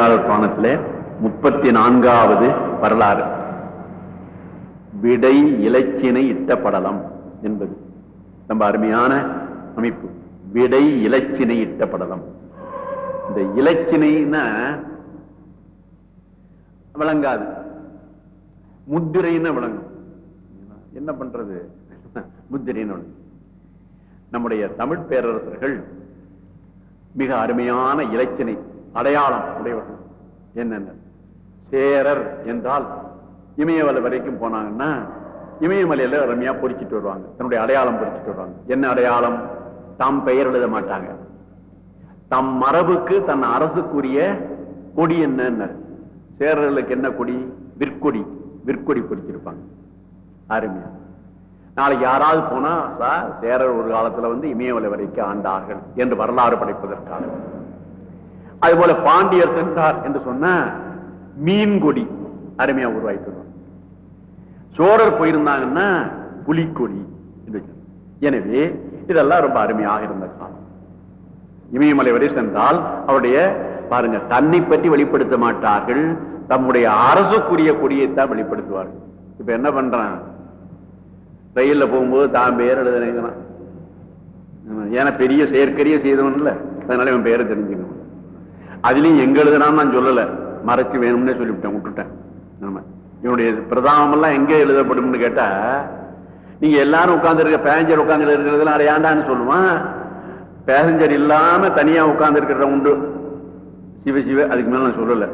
புராணத்திலே முப்பத்தி நான்காவது வரலாறு. விடை இலச்சினை இட்ட படலம் என்பது. ரொம்ப அருமையான அமைப்பு. விடை இலச்சினை இட்ட படலம் இந்த இலச்சினைன்னா விளங்காது. முத்திரைன்னு விளங்கும். என்ன பண்றது? முத்திரைன்னு நம்முடைய தமிழ் பேரரசர்கள் மிக அருமையான இலச்சினை அடையாளம் உடையவர்கள் என்னென்ன? சேரர் என்றால் இமயமலை வரைக்கும் போனாங்கன்னா இமயமலையில ரம்யா பொறிச்சிட்டு வருவாங்க. தன்னுடைய அடையாளம் பொறிச்சிட்டு வருவாங்க. என்ன அடையாளம்? தாம் பெயர் எழுத மாட்டாங்க. தம் மரபுக்கு தன் அரசுக்குரிய கொடி என்ன சேரர்களுக்கு என்ன கொடி? விற்கொடி. விற்கொடி பொறிச்சிருப்பாங்க. அருமையா. நாளைக்கு யாராவது போனா சார் சேரர் ஒரு காலத்துல வந்து இமயமலை வரைக்கும் ஆண்டார்கள் என்று வரலாறு படைப்பதற்காக. அது போல பாண்டியர் சென்றார் என்று சொன்ன மீன்கொடி அருமையா உருவாயிட்டு சோழர் போயிருந்தாங்கன்னா புலிக்கொடி எனவே இதெல்லாம் ரொம்ப அருமையாக இருந்த காலம். இமயமலை வரை சென்றால் அவருடைய பாருங்க தன்னை பற்றி வெளிப்படுத்த மாட்டார்கள். தம்முடைய அரசுக்குரிய கொடியைத்தான் வெளிப்படுத்துவார்கள். இப்ப என்ன பண்றான்? ரயில்ல போகும்போது தான் பேர் எழுதுறான் ஏன்னா பெரிய செயற்கரிய செய்தவன் இல்ல. அதனால இவன் பெயரை தெரிஞ்சுக்கணும். அதுலயும் எங்க எழுதுனான்னு நான் சொல்லல. மறைச்சு வேணும்னே சொல்லிவிட்டேன் விட்டுட்டேன். நம்ம இவனுடைய பிரதானம் எங்கே எங்க எழுதப்படும்னு கேட்டா நீங்க எல்லாரும் உட்கார்ந்து இருக்க பேசஞ்சர் உட்கார்ந்து இருக்கிறதுலாம் அடையாண்டான்னு சொல்லுவான். பேசஞ்சர் இல்லாம தனியா உட்கார்ந்து இருக்கிற உண்டு. சிவ சிவ அதுக்கு மேல நான் சொல்லல.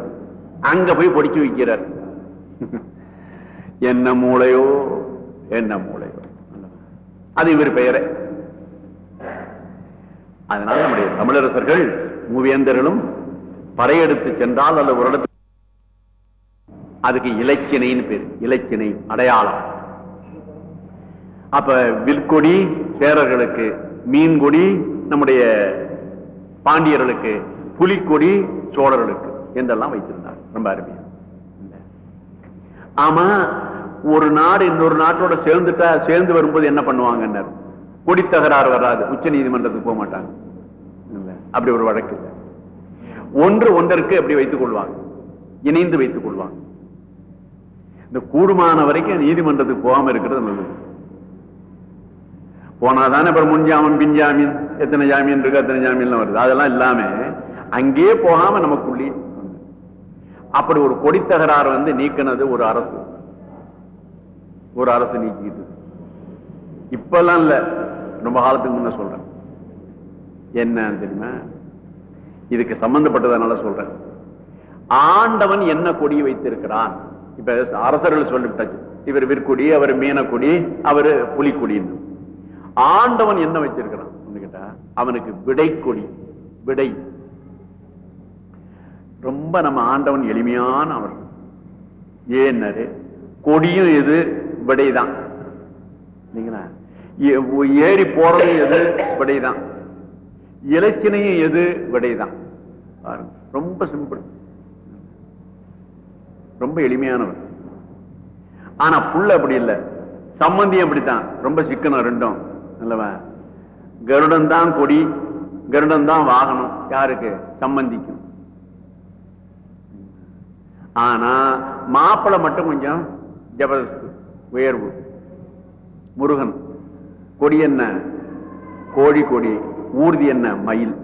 அங்க போய் பொடிச்சு வைக்கிறார். என்ன மூளையோ என்ன மூளையோ. அது இவர் பெயரே. அதனால நம்முடைய தமிழரசர்கள் மூவேந்தர்களும் படையெடுத்து சென்றால் அல்ல ஒரு இடத்துக்கு அதுக்கு இலச்சினைன்னு பேர். இலச்சினை அடையாளம். அப்ப வில்கொடி சேரர்களுக்கு மீன்கொடி நம்முடைய பாண்டியர்களுக்கு புலிக்கொடி சோழர்களுக்கு என்றெல்லாம் வைத்திருந்தார். ரொம்ப அருமையா. ஆமா ஒரு நாடு இன்னொரு நாட்டோட சேர்ந்துட்டா சேர்ந்து வரும்போது என்ன பண்ணுவாங்கன்னு கொடி தகராறு வராது. உச்ச நீதிமன்றத்துக்கு போக மாட்டாங்க அப்படி ஒரு வழக்கு இல்லை. ஒன்று ஒன்றருக்கு அப்படி வைத்துக் கொள்வாங்க. இணைந்து வைத்துக் கொள்வாங்க. இந்த கூடுமான வரைக்கும் நீதிமன்றத்துக்கு போகாம இருக்கிறது நல்லது. போனாதானே அப்புறம் முன்ஜாமீன் பின் ஜாமீன் எத்தனை ஜாமீன் இருக்கு எத்தனை ஜாமீன்லாம் வருது. அதெல்லாம் இல்லாம அங்கேயே போகாம நமக்குள்ளேயே அப்படி ஒரு கொடி தகராறு வந்து நீக்கினது ஒரு அரசு. ஒரு அரசு நீக்கிட்டு. இப்பெல்லாம் இல்ல. ரொம்ப காலத்துக்கு முன்ன சொல்றேன். என்ன தெரியுமா? இதுக்கு சம்பந்தப்பட்டதனால சொல்றேன். ஆண்டவன் என்ன கொடி வைத்திருக்கிறான்? இப்ப அரசர்கள் சொல்லிவிட்டாச்சு. இவர் விற்கொடி அவர் மீனக்கொடி அவரு புலிக்கொடின்னு. ஆண்டவன் என்ன வச்சிருக்கிறான் கேட்டா அவனுக்கு விடை கொடி விடை. ரொம்ப நம்ம ஆண்டவன் எளிமையான அவர். ஏன்னாரு கொடியும் எது? விடைதான். இல்லைங்களா? ஏறி போறதும் எது? விடைதான். இலச்சினையும் எது? விடைதான். பாருங்க. ரொம்ப சிம்பிள் ரொம்ப எளிமையானவர். ஆனா புள்ள அப்படி இல்லை. சம்பந்தியும் அப்படித்தான். ரொம்ப சிக்கனம் ரெண்டும். அல்லவா? கருடன் தான் கொடி கருடன் தான் வாகனம். யாருக்கு? சம்பந்திக்கும். ஆனா மாப்பிளை மட்டும் கொஞ்சம் ஜபரஸ்து உயர்வு. முருகன் கொடி என்ன? கோழி கொடி ஊர்தி என்ன? மயில்.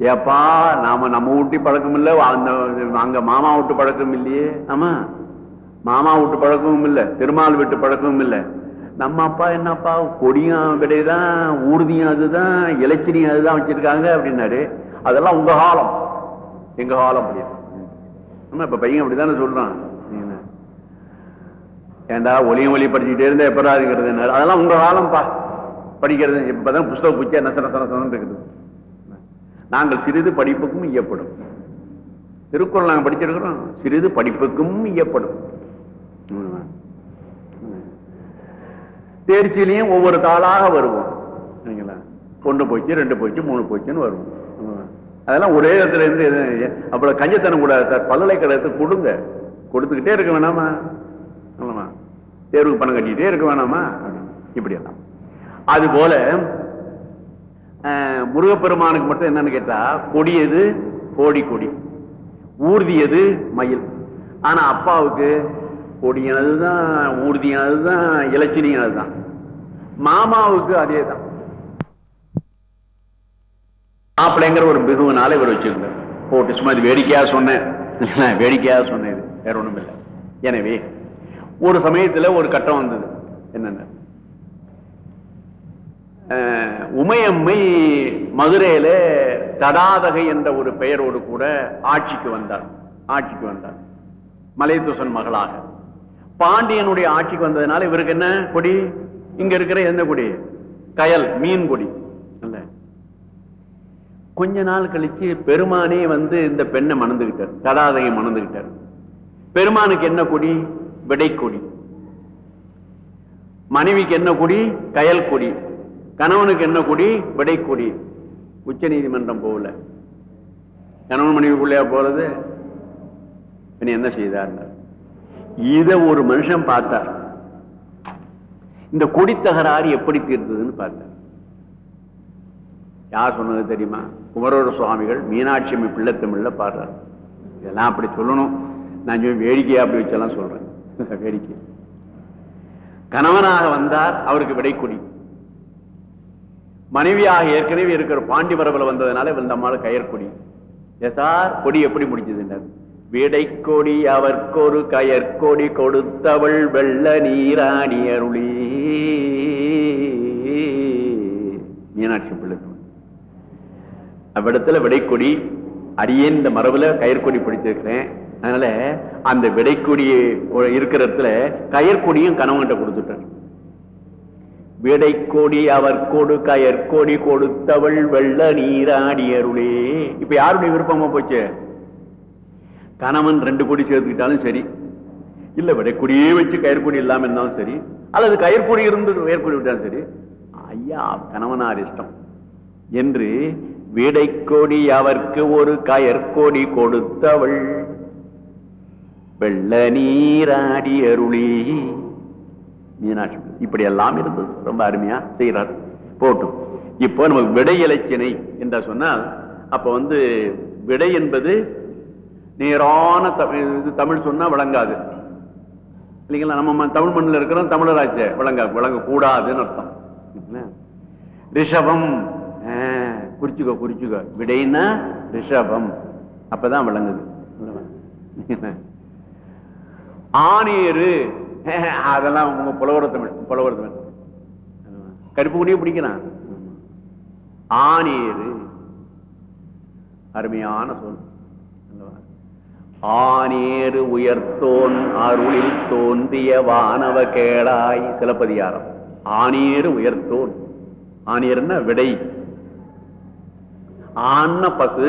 ஏப்பா நாம நம்ம ஊட்டி பழக்கம் இல்ல அந்த அங்க மாமா வீட்டு பழக்கம் இல்லையே. ஆமா. மாமா வீட்டு பழக்கமும் இல்ல திருமால் வீட்டு பழக்கமும் இல்ல. நம்ம அப்பா என்னப்பா கொடியும் விடைதான் ஊர்தியும் அதுதான் இலச்சினியும் அதுதான் வச்சிருக்காங்க அப்படின்னாரு. அதெல்லாம் உங்க காலம். எங்க காலம் அப்படி. ஆமா இப்ப பையன் அப்படித்தானே சொல்றான்? ஏண்டா ஒளியும் ஒளி படிச்சுட்டே இருந்தா எப்படாதுங்கிறது என்ன அதெல்லாம் உங்க காலம்ப்பா. படிக்கிறது இப்பதான் புஸ்தக பூச்சா நசன இருக்குது. நாங்கள் சிறிது படிப்புக்கும் ஈயப்படும். திருக்குறள் நாங்கள் படிச்சிருக்கிறோம் சிறிது படிப்புக்கும் ஈயப்படும். தேர்ச்சியிலையும் ஒவ்வொரு தாளாக வருவோம். சரிங்களா? ஒன்று போச்சு ரெண்டு போச்சு மூணு போச்சுன்னு வருவோம். அதெல்லாம் ஒரே இடத்துல இருந்து அப்புறம் கஞ்சத்தனம் கூடாது சார் பல்கலைக்கழகத்தை கொடுங்க. கொடுத்துக்கிட்டே இருக்க வேணாமா? ஆமாமா தேர்வுக்கு பணம் கட்டிக்கிட்டே இருக்க வேணாமா? இப்படி எல்லாம் அது போல முருகப்பெருமானுக்கு மட்டும் என்னன்னு கேட்டா கொடி எது? கோடி கொடி. ஊர்தியது மயில். ஆனா அப்பாவுக்கு கொடியானதுதான் ஊர்தியானதுதான் இலச்சினியானதுதான். மாமாவுக்கு அதே தான் மாப்பிள்ளைங்கிற ஒரு மிகுவனால இவர் வச்சிருந்தார். போட்டு சும்மா இது வேடிக்கையா சொன்னேன். வேடிக்கையா சொன்னேன் இது. வேற ஒண்ணும் இல்லை எனவே ஒரு சமயத்துல ஒரு கட்டம் வந்தது. என்னென்ன? உமையம்மை மதுரையில தடாதகை என்ற ஒரு பெயரோடு கூட ஆட்சிக்கு வந்தார். ஆட்சிக்கு வந்தார். மலையத்துசன் மகளாக. பாண்டியனுடைய ஆட்சிக்கு வந்ததுனால இவருக்கு என்ன கொடி? இங்க இருக்கிற எந்த கொடி? கயல் மீன் கொடி. இல்ல கொஞ்ச நாள் கழிச்சு பெருமானே வந்து இந்த பெண்ணை மணந்துகிட்டார். தடாதகை மணந்துகிட்டார். பெருமானுக்கு என்ன கொடி? விடை கொடி மனைவிக்கு என்ன கொடி? கயல் கொடி. கணவனுக்கு என்ன கொடி? விடை கொடி. உச்ச நீதிமன்றம் போகல. கணவன் மனைவிக்குள்ளேயா போறது? இனி என்ன செய்தார்? இத ஒரு மனுஷன் பார்த்தார். இந்த குடித்தகராறு எப்படி தீர்த்ததுன்னு பார்த்தார். யார் சொன்னது தெரியுமா? குமரோட சுவாமிகள் மீனாட்சி அம்மை பிள்ளைத்தமிழ்ல பாடுறார். இதெல்லாம் அப்படி சொல்லணும். நான் வேடிக்கையா அப்படி வச்செல்லாம் சொல்றேன். வேடிக்கை. கணவனாக வந்தார் அவருக்கு விடைக்குடி மனைவியாக ஏற்கனவே இருக்கிற பாண்டி மரபில் வந்ததுனால இந்த அம்மாள் கயற்கொடி எசார் கொடி எப்படி பிடிச்சதுன்னு விடை கொடி அவர்க்கொரு கயற்கொடி கொடுத்தவள் வெள்ள நீராணி அருளி. மீனாட்சி பிள்ளை அவ்விடத்துல விடைக்கொடி அடியேன் இந்த மரபுல கயிற்கொடி பிடிச்சிருக்கிறேன். அதனால அந்த விடைக்கொடி இருக்கிற இடத்துல கயற்கொடியும் கணவன்கிட்ட விடை கோடி அவர் கொடு கயற்கொடி கொடுத்தவள் வெள்ள நீராடி அருளே. இப்ப யாருடைய விருப்பமா போச்சு? கணவன் ரெண்டு கோடி சேர்த்துக்கிட்டாலும் சரி. இல்ல விடைக்குடியே வச்சு கயிற்கொடி இல்லாம இருந்தாலும் சரி. அல்லது கயிற்கொடி இருந்து வேர்க்கொடி விட்டாலும் சரி. ஐயா கணவனார் இஷ்டம். என்று விடைக்கொடி அவர்க்கு ஒரு கயற்கோடி கொடுத்தவள் வெள்ள நீராடி அருளி. மீனாட்சி. இப்படி எல்லாம் இருந்தது ரொம்ப அருமையா செய்யறார் போட்டும் இப்போ நமக்கு விடை இலச்சினை என்று சொன்னால் அப்ப வந்து விடை என்பது நேரான தமிழ் தமிழ் சொன்னா விளங்காது. இல்லைங்களா? நம்ம தமிழ் மண்ணில் இருக்கிறோம் தமிழராச்ச விளங்க விளங்கக்கூடாதுன்னு அர்த்தம். ரிஷபம் ஆ, குறிச்சுக்கோ குறிச்சுக்கோ. விடைன்னா ரிஷபம். அப்பதான் விளங்குது. ஆணியரு அதெல்லாம் உங்க புலவர தமிழ் புலவர தமிழ் கருப்பு குடியே பிடிக்கிறான் ஆனேறு அருமையான சொல். ஆனேறு உயர்த்தோன் அருளில் தோன்றிய வானவ கேளாய். சிலப்பதிகாரம். ஆனேறு உயர்த்தோன். ஆனேருன்னா விடை. ஆன பசு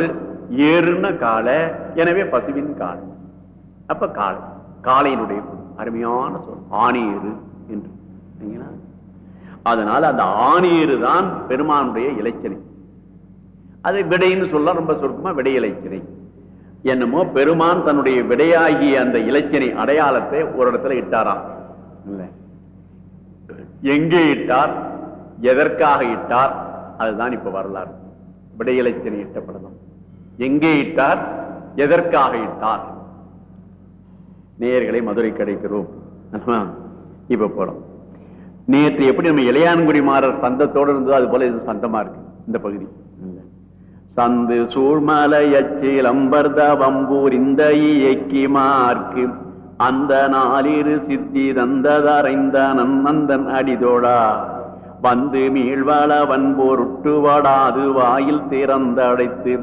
ஏறுன காலை எனவே பசுவின் காலை. அப்ப காலை காளையினுடைய அருமையான சொல். ஆணியரு என்று. அதனால அந்த ஆணியரு தான் பெருமானுடைய இலச்சனை. அது விடைன்னு சொல்ல ரொம்ப சுருக்கமா விடை இலச்சனை. என்னமோ பெருமான் தன்னுடைய விடையாகிய அந்த இலச்சனை அடையாளத்தை ஒரு இடத்துல இட்டாராம். இல்ல. எங்கே இட்டார்? எதற்காக இட்டார்? அதுதான் இப்ப வரலாறு. விடையிலச்சனை இலச்சினை இட்டப்படலாம் எங்கே இட்டார்? எதற்காக இட்டார்? நேயர்களை மதுரை கிடைக்கிறோம் இப்ப போறோம் நேற்று எப்படி நம்ம இளையான்குடி மாறர் சந்தத்தோடு இருந்ததோ அது போல இது சந்தமா இருக்கு இந்த பகுதி. சந்து சூழ்மலையச்சில் அம்பர்த வம்பூர் இந்த இயக்கி மார்க்கு. அந்த நாளிரு சித்தி தந்ததரைந்த நன்னந்தன் அடிதோடா. வந்து மீழ்வள வன்போருட்டு வடாது வாயில் திறந்தடைத்து.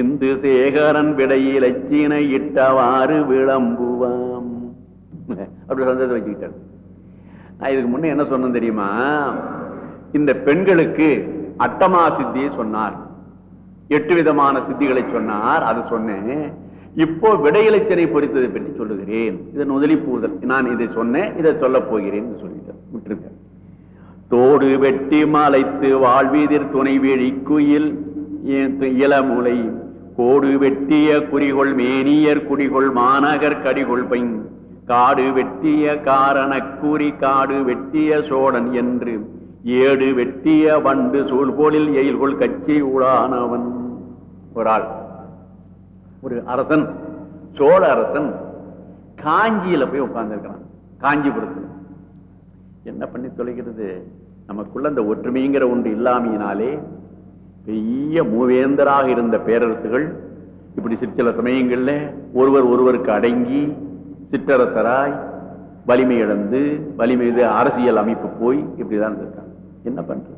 இந்து சேகரன் விடையில் அச்சினை இட்டவாறு விளம்புவான். அப்படி சந்தேகத்தை வச்சுக்கிட்டார். நான் இதுக்கு முன்ன என்ன சொன்னேன் தெரியுமா? இந்த பெண்களுக்கு அட்டமா சித்தியை சொன்னார். எட்டு விதமான சித்திகளை சொன்னார். அது சொன்னேன். இப்போ விடையிலச்சனை பொறித்ததை பற்றி சொல்லுகிறேன். இதன் முதலி பூதல் நான் இதை சொன்னேன் இதை சொல்ல போகிறேன் சொல்லிட்டேன் விட்டுருங்க. தோடு வெட்டி மலைத்து வாழ்வீதிர் துணை விழி குயில் இளமுலை. கோடு வெட்டிய குறிகொள் மேனியர் குடிகொள் மாநகர் கடிகொள் பைன். காடு வெட்டிய காரணக்குறி காடு வெட்டிய சோழன் என்று ஏடு வெட்டிய வண்டு சூழ்போலில் எயில்கொள் கட்சி உளானவன் ஒரு ஆள் ஒரு அரசன் சோழ அரசன் காஞ்சியில போய் உட்கார்ந்துருக்கிறான் காஞ்சிபுரத்தில். என்ன பண்ணி தொலைகிறது? நமக்குள்ள அந்த ஒற்றுமைங்கிற ஒன்று இல்லாமையினாலே பெரிய மூவேந்தராக இருந்த பேரரசுகள் இப்படி சிற்சில சில சமயங்கள்ல ஒருவர் ஒருவருக்கு அடங்கி சிற்றரசராய் வலிமை இழந்து வலிமை அரசியல் அமைப்பு போய் இப்படிதான் இருக்காங்க. என்ன பண்றது?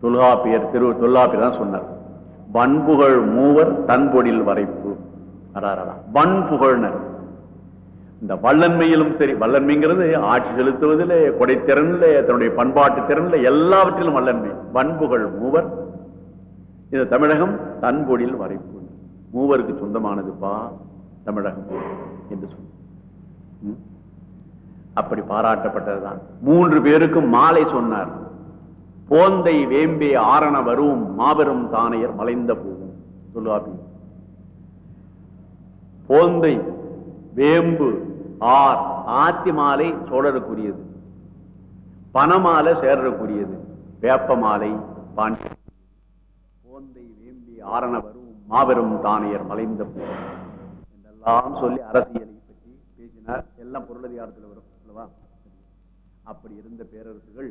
தொல்காப்பியர் திரு தொல்லாப்பியர் தான் சொன்னார். வன்புகழ் மூவர் தன்பொடில் வரைப்பு. வன்புகழ்னர். இந்த வல்லன்மையிலும் சரி வல்லன்மைங்கிறது ஆட்சி செலுத்துவதில் கொடைத்திறன்ல தன்னுடைய பண்பாட்டு திறன்ல எல்லாவற்றிலும் வல்லன்மை. வன்புகள் மூவர். இந்த தமிழகம் தன்பொடில் வரைப்பு. மூவருக்கு சொந்தமானதுப்பா தமிழகம் என்று சொன்ன அப்படி பாராட்டப்பட்டதுதான். மூன்று பேருக்கும் மாலை சொன்னார். போந்தை வேம்பே ஆரண வரும் மாபெரும் தானையர் மலைந்த போகும் சொல்லுவாப்பி போந்தை வேம்பு ஆர் ஆத்தி மாலை சோழருக்குரியது. பணமாலை சேரருக்குரியது. வேப்ப மாலை பாண்டி போந்தை வேம்பி ஆரண வரும் மாபெரும் தானையர் மலைந்த போகும் எல்லாம் சொல்லி அரசியலை பற்றி பேசினார். எல்லாம் பொருளதிகாரத்தில் வரும் அல்லவா? அப்படி இருந்த பேரரசுகள்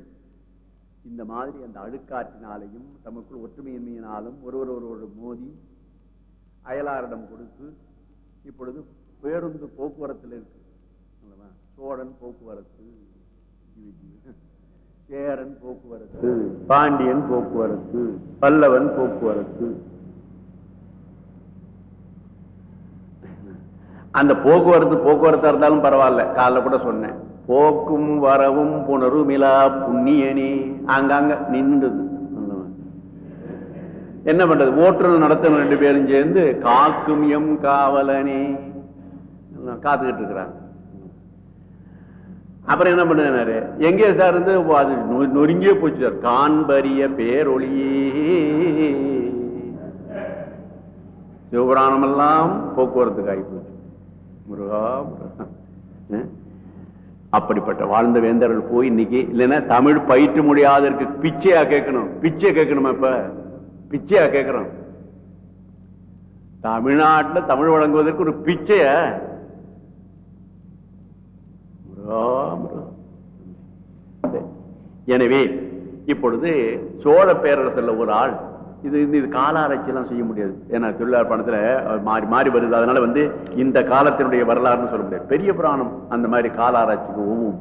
இந்த மாதிரி அந்த அழுக்காற்றினாலையும் தமக்குள் ஒற்றுமையின்மையினாலும் ஒருவர் ஒருவர் மோதி அயலாரிடம் கொடுத்து இப்பொழுது பேருந்து போக்குவரத்தில் இருக்கு அல்லவா? சோழன் போக்குவரத்து சேரன் போக்குவரத்து பாண்டியன் போக்குவரத்து பல்லவன் போக்குவரத்து அந்த போக்குவரத்து போக்குவரத்தா இருந்தாலும் பரவாயில்ல. காலைல கூட சொன்னேன். போக்கும் வரவும் புணருமிலா புண்ணியனே. அங்காங்க நின்றுது என்ன பண்றது? ஓட்டுநர் நடத்தணும் ரெண்டு பேரும் சேர்ந்து காக்கும் எம் காவலனே. காத்துக்கிட்டு இருக்கிறாங்க. அப்புறம் என்ன பண்ணுறாரு எங்கே சார் இருந்து? அது நொ- நொறுங்கியே போச்சு சார். காண்பரிய பேரொழியே. சிவபுராணம் எல்லாம் போக்குவரத்துக்கு ஆகி போச்சு. முருகா அப்படிப்பட்ட வாழ்ந்த வேந்தர்கள் போய் இன்னைக்கு இல்லைன்னா தமிழ் பயிற்று முடியாதற்கு பிச்சையா கேட்கணும். பிச்சை கேட்கணுமா இப்ப? பிச்சையா கேட்கிறோம். தமிழ்நாட்டுல தமிழ் வழங்குவதற்கு ஒரு பிச்சைய? எனவே இப்பொழுது சோழ பேரரசுல ஒரு ஆள் இது இந்த இது கால ஆராய்ச்சி எல்லாம் செய்ய முடியாது. ஏன்னா தொழிலாளர் பணத்துல மாறி மாறி வருது. அதனால வந்து இந்த காலத்தினுடைய வரலாறுன்னு சொல்ல முடியாது. பெரிய புராணம் அந்த மாதிரி கால ஆராய்ச்சிக்கு ஒவ்வொரு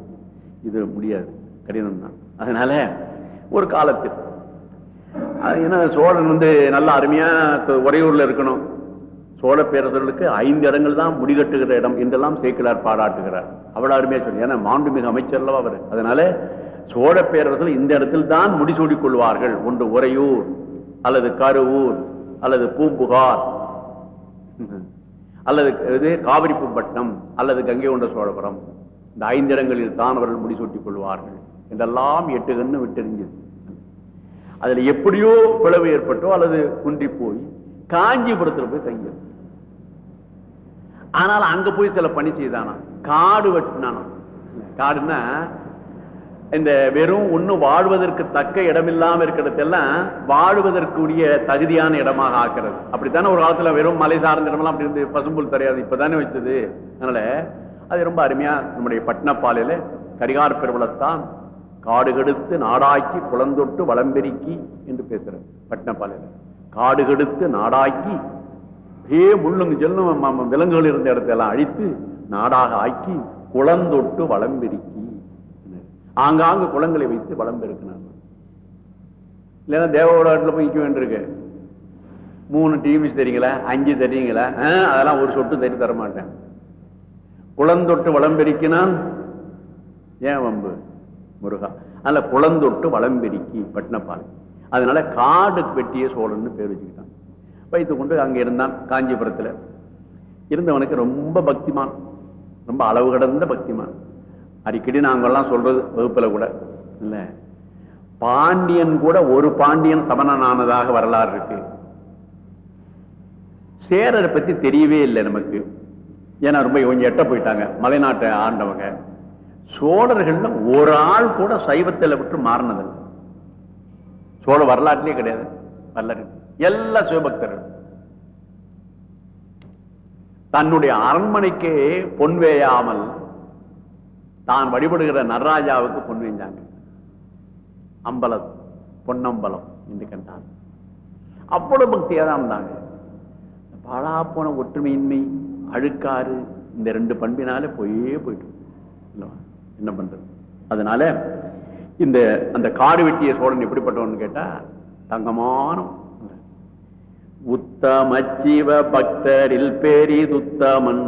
இது முடியாது. கடினம் தான். அதனால ஒரு காலத்தில். ஏன்னா சோழன் வந்து நல்லா அருமையா உறையூரில் இருக்கணும். சோழ பேரரசர்களுக்கு ஐந்து இடங்கள் தான் முடிகட்டுகிற இடம். என்றெல்லாம் சேக்கிலார் பாராட்டுகிறார். அவ்வளவு அருமையா சொல்லி ஏன்னா மாண்புமிகு அமைச்சர்லவா அவர். அதனால சோழ பேரரசர்கள் இந்த இடத்தில் தான் முடிசூடிக் கொள்வார்கள். ஒன்று உறையூர் அல்லது கருவூர் அல்லது பூம்புகார் அல்லது இது காவிரிப்பட்டினம் அல்லது கங்கை கொண்ட சோழபுரம். இந்த ஐந்து இடங்களில் தான் அவர்கள் முடிசூட்டிக் கொள்வார்கள். என்றெல்லாம் எட்டு கண்ணு விட்டெறிஞ்சது. அதுல எப்படியோ பிளவு ஏற்பட்டோ அல்லது குன்றி போய் காஞ்சிபுரத்துல போய் தங்கியது. ஆனால் அங்க போய் சில பணி செய்தானா காடு வெட்டினானா காடுன்னா இந்த வெறும் ஒண்ணும் வாழ்வதற்கு தக்க இடமில்லாம இருக்கிறதெல்லாம் வாழ்வதற்குரிய தகுதியான இடமாக ஆக்கிறது. அப்படித்தானே ஒரு காலத்துல வெறும் மலை சார்ந்த இடமெல்லாம் அப்படி இருந்து பசும்புல் தெரியாது. இப்பதானே வச்சது. அதனால அது ரொம்ப அருமையா நம்முடைய பட்டினப்பாலையில கரிகார பெருவளத்தான் காடு கெடுத்து நாடாக்கி குளந்தொட்டு வளம்பெருக்கி என்று பேசுறார் பட்டினப்பாலையில காடு கெடுத்து நாடாக்கி ஏ முள்ளுங்க செல்லும் விலங்குகள் இருந்த இடத்தையெல்லாம் அழித்து நாடாக ஆக்கி குளந்தொட்டு வளம்பெருக்கி ஆங்காங்கு குளங்களை வைத்து வளம் பெருக்கினார். இல்லைன்னா தேவகோடாட்டில் போய் நிற்க வேண்டியிருக்கு. மூணு டிவி தெரியுங்களா? அஞ்சு தெரியுங்களா? அதெல்லாம் ஒரு சொட்டு தரி தர மாட்டேன் குளந்தொட்டு வளம் பெருக்கினான். ஏன் வம்பு? முருகா. அதில் குளந்தொட்டு வளம் பெருக்கி பட்டினப்பால் அதனால காடு வெட்டிய சோழன்னு பேர் வச்சுக்கிட்டான். வைத்து கொண்டு அங்க இருந்தான் காஞ்சிபுரத்துல. இருந்தவனுக்கு ரொம்ப பக்திமான். ரொம்ப அளவு கடந்த பக்திமான். அடிக்கடி நாங்கள்லாம் சொல்றது வகுப்புல கூட. இல்ல. பாண்டியன் கூட ஒரு பாண்டியன் சமணனானதாக வரலாறு இருக்கு. சேரரை பத்தி தெரியவே இல்லை நமக்கு. ஏன்னா ரொம்ப கொஞ்சம் எட்ட போயிட்டாங்க. மலைநாட்டை ஆண்டவங்க. சோழர்கள்ல ஒரு ஆள் கூட சைவத்தில் விட்டு மாறினதில்லை. சோழ வரலாற்றிலே கிடையாது. வரலாறு. எல்லா சிவபக்தர்கள் தன்னுடைய அரண்மனைக்கே பொன் வேயாமல் தான் வழிபடுகிற நடராஜாவுக்கு பொன் வைஞ்சாங்க. அம்பலம் பொன்னம்பலம் என்று கண்டான் அவ்வளவு பக்தியாக தான் இருந்தாங்க பாழா போன ஒற்றுமையின்மை அழுக்காறு இந்த ரெண்டு பண்பினால போயே போயிட்டு இல்லவா? என்ன பண்றது? அதனால இந்த அந்த காடு வெட்டிய சோழன் எப்படிப்பட்டவன்னு கேட்டா தங்கமான உத்தம ஜீவ பக்தரில் பேரிதுத்தமன்.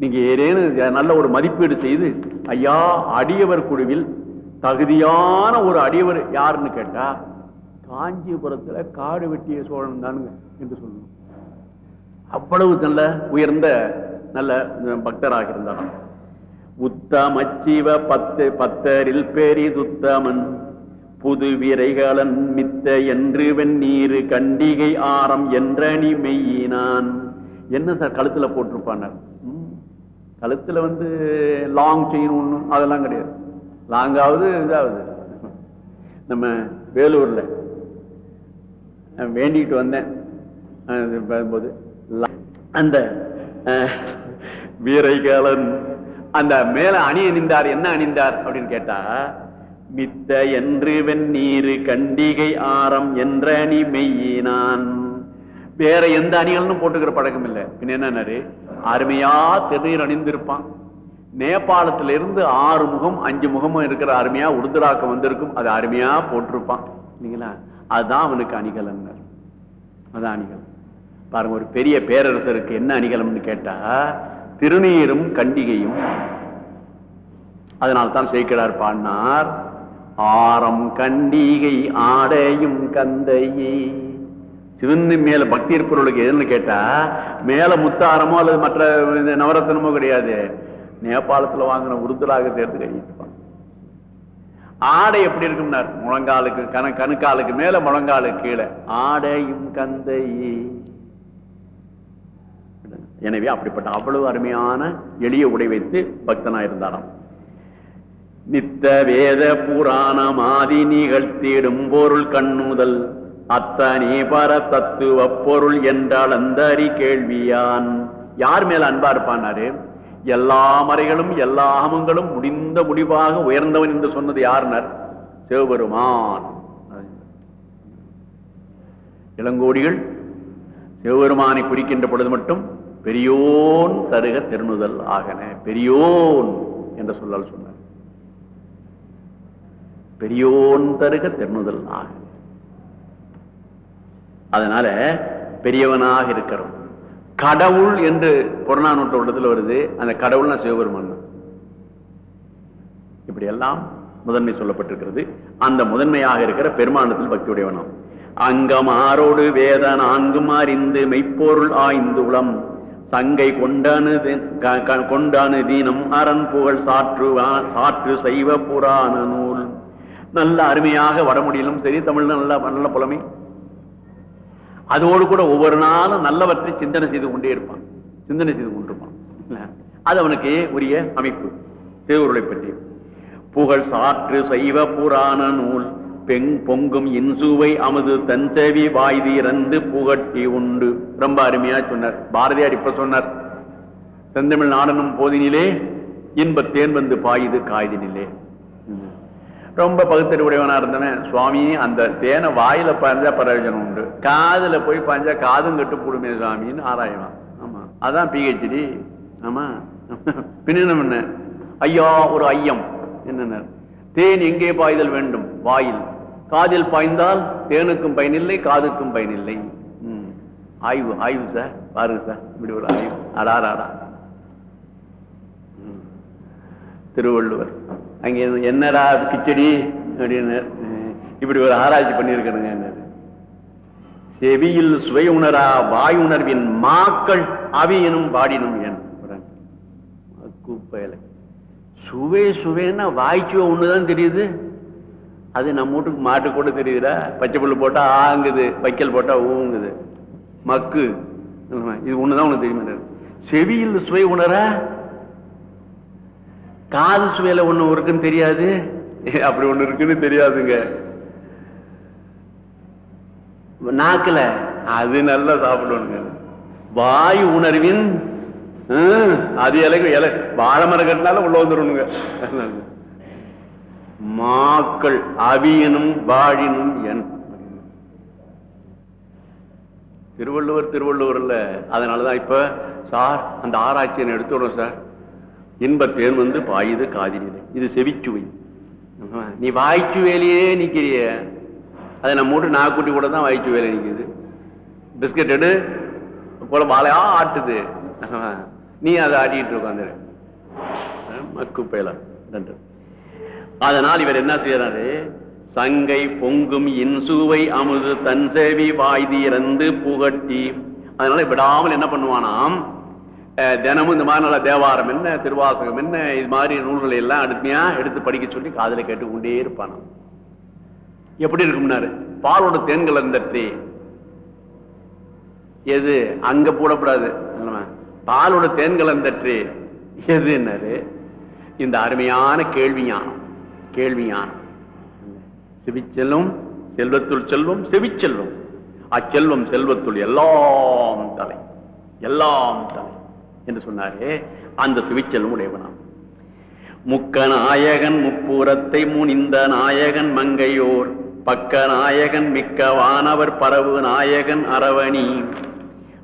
நீங்க ஏதேனும் நல்ல ஒரு மதிப்பீடு செய்து ஐயா அடியவர் குழுவில் தகுதியான ஒரு அடியவர் யாருன்னு கேட்டா காஞ்சிபுரத்துல காடு வெட்டிய சோழன் தானுங்க என்று சொல்லணும். அவ்வளவு நல்ல உயர்ந்த நல்ல பக்தராக இருந்தாராம். உத்தம ஜீவ பத்து பத்தரில் பெரிதுத்தமன் புது விரைகளன் மித்த என்று வெந்நீரு கண்டிகை ஆரம் என்றனி மெய்யினான். என்ன சார் கழுத்துல போட்டிருப்பானார்? கழுத்துல வந்து லாங் செயின் ஒன்றும் அதெல்லாம் கிடையாது. லாங்காவது இதாவது. நம்ம வேலூர்ல வேண்டிக்கிட்டு வேண்டிட்டு வந்தேன். வரும்போது அந்த அஹ், வீரைகாலன் அந்த மேல அணி அணிந்தார் என்ன அணிந்தார் அப்படின்னு கேட்டா மித்த என்று வெந்நீரு கண்டிகை ஆரம் என்ற அணி மெய்யினான். வேற எந்த அணிகளும் போட்டுக்கிற பழக்கம் இல்லை. பின்ன என்னன்னாரு? அருமையா திருநீர் அணிந்திருப்பான். நேபாளத்துல இருந்து ஆறு முகம் அஞ்சு முகமும் இருக்கிற அருமையா உருதுராக்கம் வந்திருக்கும். அது அருமையா போட்டிருப்பான். இல்லைங்களா? அதுதான் அவனுக்கு அணிகலன் அதான் அணிகலம். பாருங்க ஒரு பெரிய பேரரசருக்கு என்ன அணிகலம்னு கேட்டா திருநீரும் கண்டிகையும். அதனால தான் சேர்க்கிறார் பாடினார் ஆரம் கண்டிகை ஆடையும் கந்தையே. சிவந்தி மேல பக்தி இருப்பவர்களுக்கு எதுன்னு கேட்டா மேல முத்தாரமோ அல்லது மற்ற நவரத்தனமோ கிடையாது. நேபாளத்துல வாங்கின உருதலாக சேர்த்து கழிப்பான் ஆடை எப்படி இருக்கும்னார்? முழங்காலுக்கு கண கணுக்காலுக்கு மேல முழங்காலுக்கு கீழே. ஆடையும் கந்தையே. எனவே அப்படிப்பட்ட அவ்வளவு அருமையான எளிய உடை வைத்து பக்தனா இருந்தாராம். நித்த வேத புராணமாதி நிகழ்த்திடும் பொருள் கண்ணுதல். அத்தனே பர தத்துவ பொருள் என்றால் அந்த அறி கேள்வியான். யார் மேல அன்பா இருப்பானாரு எல்லா மறைகளும் எல்லா அகமங்களும் முடிந்த முடிவாக உயர்ந்தவன் என்று சொன்னது யாருனர்? சிவபெருமான். இளங்கோடிகள் சிவபெருமானை குறிக்கின்ற பொழுது மட்டும் பெரியோன் தருக திருணுதல் ஆகன. பெரியோன் என்ற சொல்லால் சொன்னார். பெரியோன் தருக திருணுதல் ஆகன. அதனால பெரியவனாக இருக்கிறோம். கடவுள் என்று புறநானூற்று உள்ளத்துல வருது அந்த கடவுள்னா சிவபெருமான் தான். இப்படி எல்லாம் முதன்மை சொல்லப்பட்டிருக்கிறது. அந்த முதன்மையாக இருக்கிற பெருமானத்தில் பக்தியுடையவனாம். அங்கம் ஆரோடு வேத நான்கும் அறிந்து மெய்ப்பொருள் ஆய்ந்து உளம். சங்கை கொண்டனு தி- க- கொண்டானு தீனம் அரண் புகழ் சாற்று சாற்று செய்வ புராண நூல். நல்ல அருமையாக வடமொழியிலும் சரி தமிழ்ல நல்ல நல்ல புலமை. அதோடு கூட ஒவ்வொரு நாளும் நல்லவற்றை சிந்தனை செய்து கொண்டே இருப்பான். சிந்தனை செய்து கொண்டிருப்பான். அது அவனுக்கு உரிய அமைப்பு. திருவுருளை பற்றி. புகழ் சாற்று சைவ புராண நூல் பெண் பொங்கும் இன்சுவை அமுது தன்செவி வாய்தி இறந்து புகட்டி உண்டு. ரொம்ப அருமையா சொன்னார். பாரதியார் இப்ப சொன்னார். செந்தமிழ் நாடனும் போதினிலே இன்பத் தேன் வந்து பாயுது காய்தினிலே. ரொம்ப பகுத்தறிவுடையவனா இருந்தவன் சுவாமி அந்த தேனை வாயில பாய்ஞ்சா பிரயோஜனம் உண்டு. காதுல போய் பாய்ஞ்சா காதும் கட்டு போடுமே சுவாமின்னு ஆராயலாம் ஆமா. அதான் பிஹெச்டி ஆமா. பின்ன என்ன ஐயா ஒரு ஐயம். என்ன தேன் எங்கே பாய்தல் வேண்டும்? வாயில். காதில் பாய்ந்தால் தேனுக்கும் பயனில்லை காதுக்கும் பயனில்லை. ஆய்வு ஆய்வு சார். பாருங்க சார். இப்படி ஒரு ஆய்வு. அடாராடா திருவள்ளுவர். அங்கே என்னடா கிச்சடி? அப்படின்னு இப்படி ஒரு ஆராய்ச்சி பண்ணியிருக்கணுங்க என்னது. செவியில் சுவை உணரா வாய் உணர்வின் மாக்கள் அவியனும் பாடினும் என் கூப்பையில. சுவை சுவைன்னா வாய்ச்சுவ ஒண்ணுதான் தெரியுது. அது நம்ம வீட்டுக்கு மாட்டு கூட தெரியுதுடா. பச்சை புல்லு போட்டா ஆங்குது வைக்கல் போட்டா ஊங்குது. மக்கு. இது ஒண்ணுதான் உனக்கு தெரியுமா செவியில் சுவை உணர காது சுவையில ஒண்ணு இருக்குன்னு தெரியாது? அப்படி ஒண்ணு இருக்குன்னு தெரியாதுங்க. நாக்குல. அது நல்லா சாப்பிடணுங்க. வாய் உணர்வின் அது இலைக்கு இலை வாழை மரம் கட்டினாலும் உள்ள வந்துருணுங்க மாக்கள் அவியனும் வாழினும் என். திருவள்ளுவர் திருவள்ளுவர்ல அதனாலதான் இப்ப சார் அந்த ஆராய்ச்சியை எடுத்து விடுறோம் சார். இன்பத் தேன் வந்து பாயுது காதினிலே. இது செவிச்சுவை. நீ வாய்ச்சு வேலையே நிக்கிறிய. அதை நம்ம மூட்டு நாக்குட்டி கூட தான் வாய்ச்சுவேலை நிக்குது. பிஸ்கட் எடு. போல வாழையா ஆட்டுது. நீ அதை ஆட்டிட்டு உட்காந்துரு மக்கு பயலா. அதனால் இவர் என்ன செய்யறாரு சங்கை பொங்கும் இன்சுவை அமுது தன் சேவி வாய்தி இறந்து புகட்டி. அதனால விடாமல் என்ன பண்ணுவானாம்? தினமும் இந்த மாதிரி நல்ல தேவாரம் என்ன திருவாசகம் என்ன இது மாதிரி நூல்களை எல்லாம் அடுமையா எடுத்து படிக்க சொல்லி காதலை கேட்டுக்கொண்டே இருப்பான். எப்படி இருக்கும்னாரு பாலோட தேன்கள் இருந்தற்றி எது? அங்க போடக்கூடாது பாலோட தேன்கள் இருந்தற்றி எது என்னது? இந்த அருமையான கேள்வி ஞானம். கேள்வி ஞானம். செல்வத்துள் செல்வம் செவிச்செல்வம். அச்செல்வம் செல்வத்துள் எல்லாம் தலை. எல்லாம் தலை. என்று சொன்னாரே அந்த சுவிச்செல்லும் உடையவனாம். முக்க நாயகன் முப்புறத்தை முனிந்த நாயகன் மங்கையோர் பக்க நாயகன் மிக்க வானவர் பரவு நாயகன் அரவணி.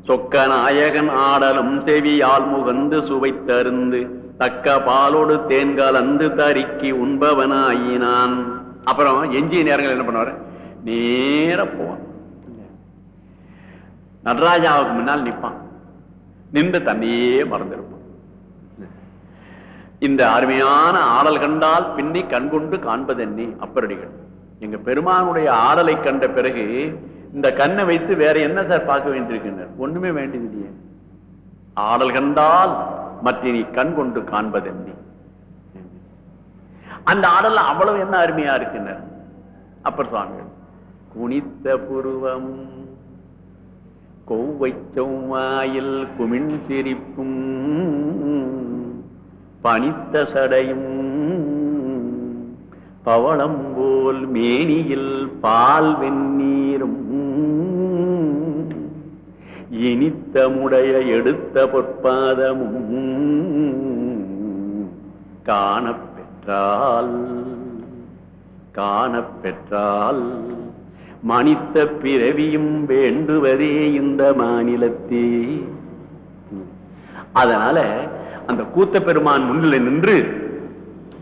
சொக்க நாயகன் ஆடலும் செவியால் முகந்து சுவைத்தருந்து தக்க பாலோடு தேன்கலந்து தரிக்கி உண்பவனாயினான். அப்புறம் எஞ்சிய நேரங்கள் என்ன பண்ணுவாரு? நேர போவான். நடராஜாவுக்கு முன்னால் நிப்பான் நின்று தன்னையே மறந்திருப்பான். இந்த அருமையான ஆடல் கண்டால் பின்னி கண்கொண்டு காண்பதென்னி அப்பரடிகள். எங்க பெருமானுடைய ஆடலை கண்ட பிறகு இந்த கண்ணை வைத்து வேற என்ன சார் பார்க்க வேண்டியிருக்கின்றார் ஒண்ணுமே வேண்டியதில்லையே. ஆடல் கண்டால் மற்ற நீ கண் கொண்டு காண்பதென்னி. அந்த ஆடல் அவ்வளவு என்ன அருமையா இருக்கின்றார் அப்பர் சுவாமிகள் குனித்த புருவம் பூவை செவ்வாயில் குமிழ் சிரிப்பும் பனித்த சடையும். பவளம் போல் மேனியில் பால் வெந்நீரும். இனித்த முடைய எடுத்த பொற்பாதமும் காணப்பெற்றால் காணப்பெற்றால். மணித்த பிறவியும் வேண்டுவதே இந்த மாநிலத்தே. அதனால அந்த கூத்த பெருமான் முன்னிலை நின்று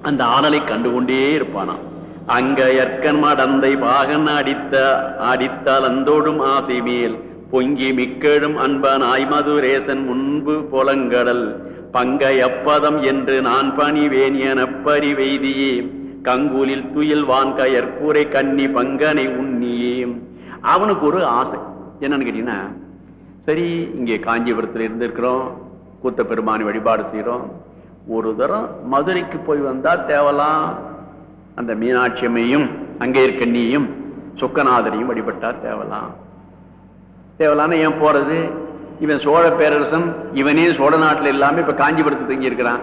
அந்த ஆடலை கண்டுகொண்டே இருப்பானாம். அங்கயற்கன் மடந்தை பாகன் அடித்த அடித்தால் அந்தோடும் ஆசை மேல் பொங்கி மிக்கழும் அன்பான் ஆய்மதுரேசன் முன்பு புலங்கடல் பங்கையப்பதம் என்று நான் பணிவேன் என பரிவெய்தியே கங்கூலில் துயில் வான்கயற்கூரை கன்னி பங்கனை உண்ணியே அவனுக்கு ஒரு ஆசை. என்னன்னு கேட்டீங்கன்னா சரி இங்கே காஞ்சிபுரத்தில் இருந்திருக்கிறோம் கூத்த பெருமானை வழிபாடு செய்கிறோம் ஒரு தரம் மதுரைக்கு போய் வந்தா தேவலாம். அந்த மீனாட்சி அம்மையும் அங்கே இருக்கண்ணியும் சொக்கநாதரையும் வழிபட்டா தேவலாம். தேவலான்னு ஏன் போறது? இவன் சோழ பேரரசன் இவனே சோழ நாட்டுல இல்லாமல் இப்ப காஞ்சிபுரத்து தங்கி இருக்கிறான்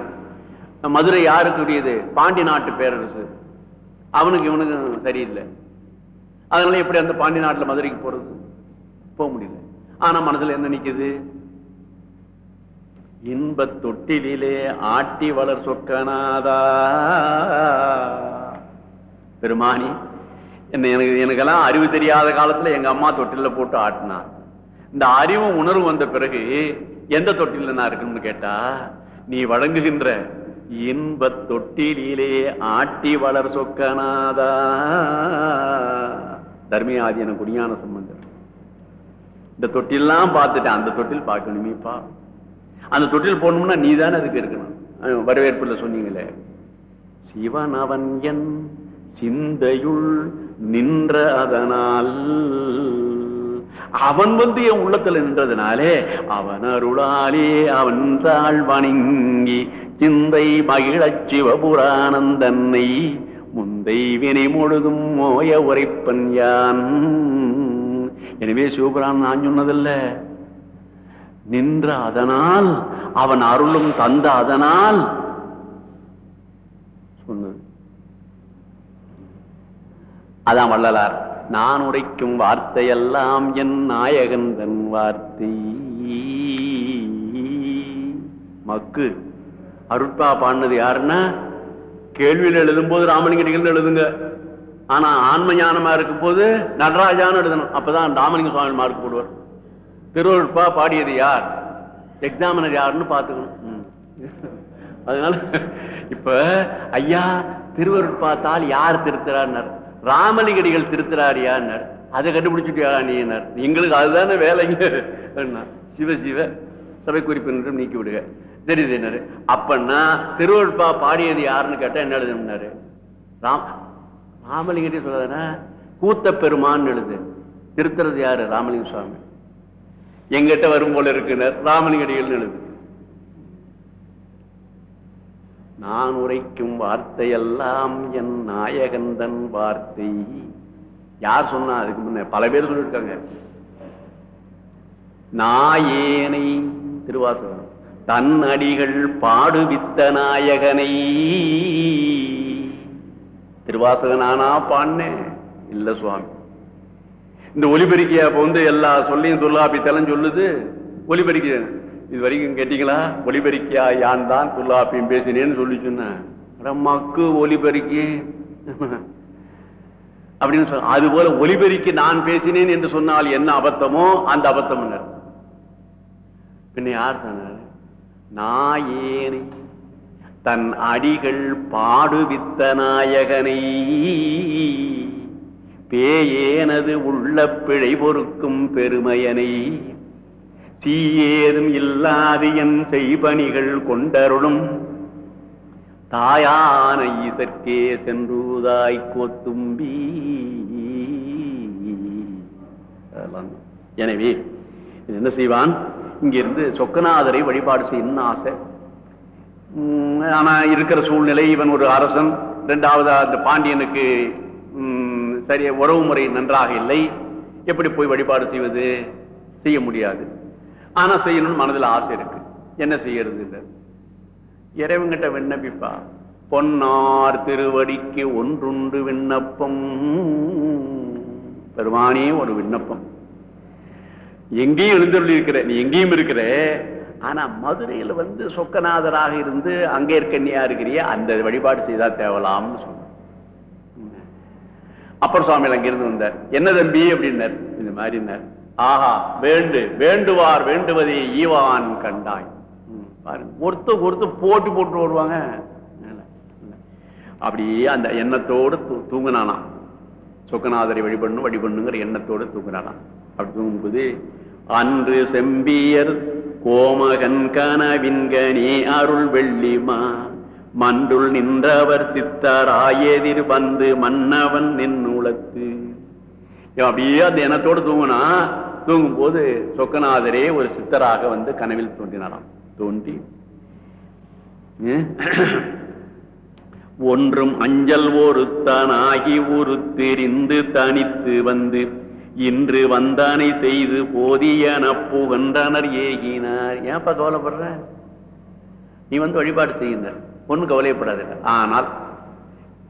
மதுரை யாருக்குரியது? பாண்டி நாட்டு பேரரசு. அவனுக்கு இவனுக்கு சரியில்லை. அதனால எப்படி அந்த பாண்டி நாட்டுல மதுரைக்கு போறது போக முடியல. ஆனா மனசுல என்ன நிக்குது? இன்பத் தொட்டிலே ஆட்டி வளர் சொக்கனாதா பெருமானி என்ன எனக்கு எனக்கெல்லாம் அறிவு தெரியாத காலத்துல எங்க அம்மா தொட்டில போட்டு ஆட்டினார் இந்த அறிவு உணர்வு வந்த பிறகு எந்த தொட்டில நான் இருக்கணும்னு கேட்டா நீ வழங்குகின்ற இன்பத் தொட்டிலே ஆட்டி வளர் சொக்கனாதா தர்மியாதியன குடியான சம்பந்தர். இந்த தொட்டிலாம் பார்த்துட்டேன். அந்த தொட்டில் பார்க்கணுமேப்பா அந்த தொட்டில் போகணும்னா நீ தானே அதுக்கு இருக்கணும் வரவேற்புல சொன்னீங்களே. சிவன் அவன் என் சிந்தையுள் நின்ற அதனால். அவன் வந்து என் உள்ளத்துல நின்றதுனாலே அவன் அருளாலே அவன் தாழ் வணங்கி சிந்தை மகிழச் சிவபுராணந்தன்னை முந்தை வினை முழுதும் மோய உரைப்பன் யான். எனவே சிவபுராணம் நான் சொன்னதில்ல. நின்ற அதனால் அவன் அருளும் தந்த அதனால் சொன்னது. அதான் வள்ளலார் நான் உரைக்கும் வார்த்தையெல்லாம் என் நாயகன் தன் வார்த்தை. மக்கு. அருட்பா பாடினது யாருன்னா? கேள்வியில் எழுதும்போது ராமலிங்கடிகள் எழுதுங்க. ஆனா ஆன்ம ஞானமா இருக்கும் போது நடராஜான்னு எழுதணும். அப்பதான் ராமலிங்க சுவாமி மார்க் போடுவார். திருவருட்பா பாடியது யார்? எக்ஸாமினர் யாருன்னு பாத்துக்கணும் ம். அதனால இப்ப ஐயா திருவருட்பாத்தால் யார் திருத்துறார் ராமலிங்கடிகள் திருத்துறாரியான்னார். அதை கண்டுபிடிச்சுட்டியா நீனார் எங்களுக்கு அதுதானே வேலைங்க. அப்படின்னா. சிவ சிவ. சபை குறிப்பினரும் நீக்கி விடுக தெரியுது சரினாரு அப்பன்னா திருவருட்பா பாடியது யாருன்னு கேட்டா என்ன எழுதுனாரு ராம் ராமலிங்கத்தையும் சொல்றதுன்னா கூத்த பெருமான்னு எழுது. திருத்துறது யாரு? ராமலிங்க சுவாமி. எங்கிட்ட வரும் போல இருக்குனர் ராமலிங்கடிகள் எழுது. நான் உரைக்கும் வார்த்தையெல்லாம் என் நாயகந்தன் வார்த்தை. யார் சொன்னா? அதுக்கு முன்ன பல பேர் சொல்லியிருக்காங்க. நாயேனை திருவாசகம். தன் அடிகள் பாடுவித்த நாயகனை. திருவாசகனானா பாடினேன் இல்ல சுவாமி. இந்த ஒலிபெருக்கிய அப்ப வந்து எல்லா சொல்லியும் தொல்லாப்பித்தலம் சொல்லுது. ஒலிபெருக்கிய இது வரைக்கும் கேட்டீங்களா? ஒலிபெருக்கியா யான் தான் துல்லாப்பியும் பேசினேன்னு சொல்லி சொன்னேன் மக்கு ஒலிபெருக்கி அப்படின்னு சொன்ன அது போல ஒலிபெருக்கி நான் பேசினேன் என்று சொன்னால் என்ன அபத்தமோ அந்த அபத்தம் பின்ன யார் சொன்னார் நாயேனை தன் அடிகள் பாடுவித்த நாயகனை பேயேனது உள்ள பிழை பொறுக்கும் பெருமையனை தீயேதும் இல்லாது என் செய்பணிகள் கொண்டருளும். தாயான இதற்கே சென்றுதாய் கோத்தும்பி. எனவே என்ன செய்வான்? இங்கிருந்து சொக்கநாதரை வழிபாடு செய்யணும்னு ஆசை. ஆனால் இருக்கிற சூழ்நிலை இவன் ஒரு அரசன் ரெண்டாவது அந்த பாண்டியனுக்கு சரிய உறவு முறை நன்றாக இல்லை. எப்படி போய் வழிபாடு செய்வது? செய்ய முடியாது. ஆனால் செய்யணும்னு மனதில் ஆசை இருக்கு. என்ன செய்யறது இல்லை இறைவங்கிட்ட விண்ணப்பிப்பா. பொன்னார் திருவடிக்கு ஒன்றுண்டு விண்ணப்பம். பெருமானே ஒரு விண்ணப்பம். எங்கேயும் எழுந்தருளி இருக்கிற நீ எங்கேயும் இருக்கிற. ஆனா மதுரையில வந்து சொக்கநாதராக இருந்து அங்கே இருக்கன்னியா இருக்கிறிய அந்த வழிபாடு செய்தா தேவலாம்னு சொன்ன அப்பர் சுவாமியில் அங்கிருந்து வந்தார். என்ன தம்பி? அப்படின்னார். இந்த மாதிரினார் ஆஹா வேண்டு வேண்டுவார் வேண்டுவதை ஈவான் கண்டாய். பாருங்க ஒருத்தர் ஒருத்தர் போட்டு போட்டு வருவாங்க. அப்படியே அந்த எண்ணத்தோடு தூ- சொக்கநாதரை வழிபண்ணும் வழிபண்ணுங்கிற எண்ணத்தோடு தூங்கினானா அப்படி தூங்கும்போது அன்று செம்பியர் கோமகன் கனவின்கனி அருள் வெள்ளிமா. மன்றுள் நின்றவர் சித்தராயெதிர் வந்து மன்னவன் நின்னுளத்து. உலத்து அப்படியே அந்த எண்ணத்தோடு தூங்கினா தூங்கும் போது சொக்கநாதரே ஒரு சித்தராக வந்து கனவில் தோன்றினாராம். தோன்றி ஒன்றும் அஞ்சல் ஒருத்தனாகி தெரிந்து தனித்து வந்து இன்று வந்தானை செய்து போதிய புகன்றனர் ஏகினார். ஏன்ப்பா கவலைப்படுற? நீ வந்து வழிபாடு செய்யுங்க ஒன்றும் கவலையப்படாது ஆனால்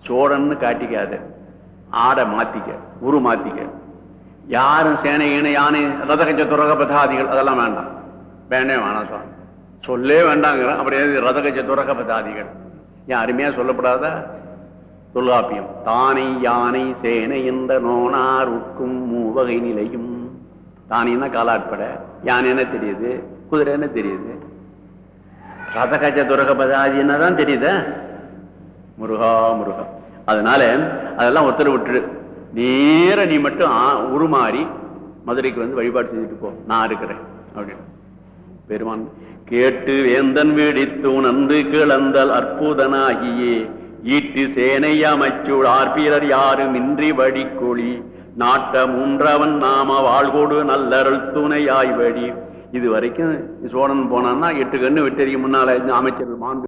சோழன்னு காட்டிக்காத. ஆடை மாத்திக்க உரு மாத்திக்க. யாரும் சேனை ஈனை யானை ரதகஞ்ச துரக பதாதிகள் அதெல்லாம் வேண்டாம். வேண்டே வேணாம் சொல்ல சொல்லே வேண்டாங்கிறான் அப்படியே ரதகஜ துரக பதாதிகள்? ஏன் அருமையா சொல்லப்படாதா? தொல்காப்பியம். தானை யானை சேனை என்ற நோனார் உட்கும் மூவகை நிலையும். தானின்னா காலாட்பட? என்ன தெரியுது? குதிரை என்ன தெரியுது? ரதகஜ துரக பதாதின்னா தான் தெரியுதா? முருகா முருகா. அதனால அதெல்லாம் ஒருத்தர் விட்டுரு. நேர நீ மட்டும் ஆ- உருமாறி மதுரைக்கு வந்து வழிபாடு செஞ்சுட்டு போ. நான் இருக்கிறேன். அப்படின்னு பெருமான் கேட்டு வேந்தன் வீடித்து உணர்ந்து கிளந்தல் அற்புதனாகியே. ஈட்டு சேனை அமைச்சுள் ஆர்பீரர் யாரும் இன்றி வடிக்குழி நாட்ட மூன்றவன் நாம வாழ்கோடு நல்லருள் துணையாய் வழி. இது வரைக்கும் சோழன் போனான்னா எட்டு கண்ணு விட்டறிய முன்னால அமைச்சர் மாண்பு